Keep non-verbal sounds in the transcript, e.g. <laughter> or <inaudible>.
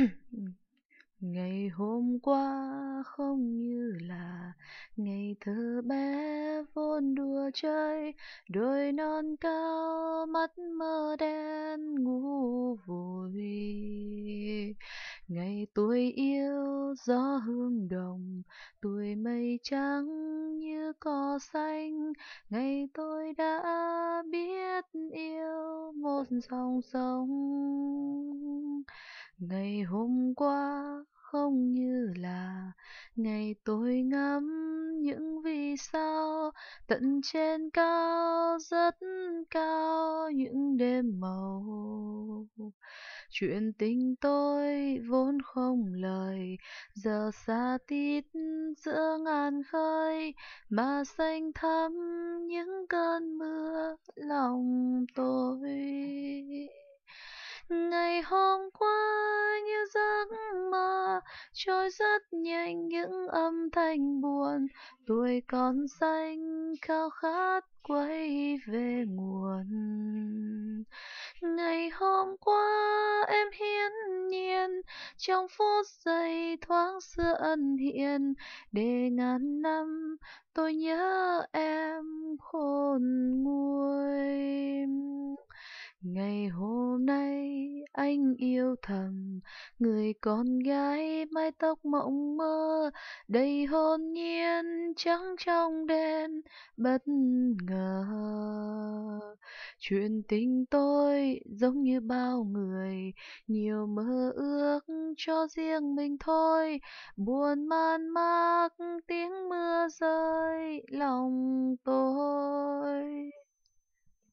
<coughs> Ngày hôm qua không như là ngày thơ bé vốn đùa chơi, đôi non cao mắt mơ đen ngu vùi. Ngày tôi yêu gió hương đồng, tuổi mây trắng như cỏ xanh, ngày tôi đã biết yêu một dòng sông. Ngày hôm qua không như là ngày tôi ngắm những vì sao tận trên cao rất cao những đêm màu. Chuyện tình tôi vốn không lời, giờ xa tít giữa ngàn khơi, mà xanh thắm những cơn mưa lòng tôi. Ngày hôm qua trôi rất nhanh những âm thanh buồn. Tuổi còn xanh, khao khát quay về nguồn. Ngày hôm qua em hiến nhiên, trong phút giây thoáng xưa ân hiền để ngàn năm tôi nhớ em khôn nguôi. Ngày hôm nay anh yêu thầm. Người con gái mái tóc mộng mơ, đầy hồn nhiên trắng trong đêm, bất ngờ. Chuyện tình tôi giống như bao người, nhiều mơ ước cho riêng mình thôi. Buồn man mác, tiếng mưa rơi, lòng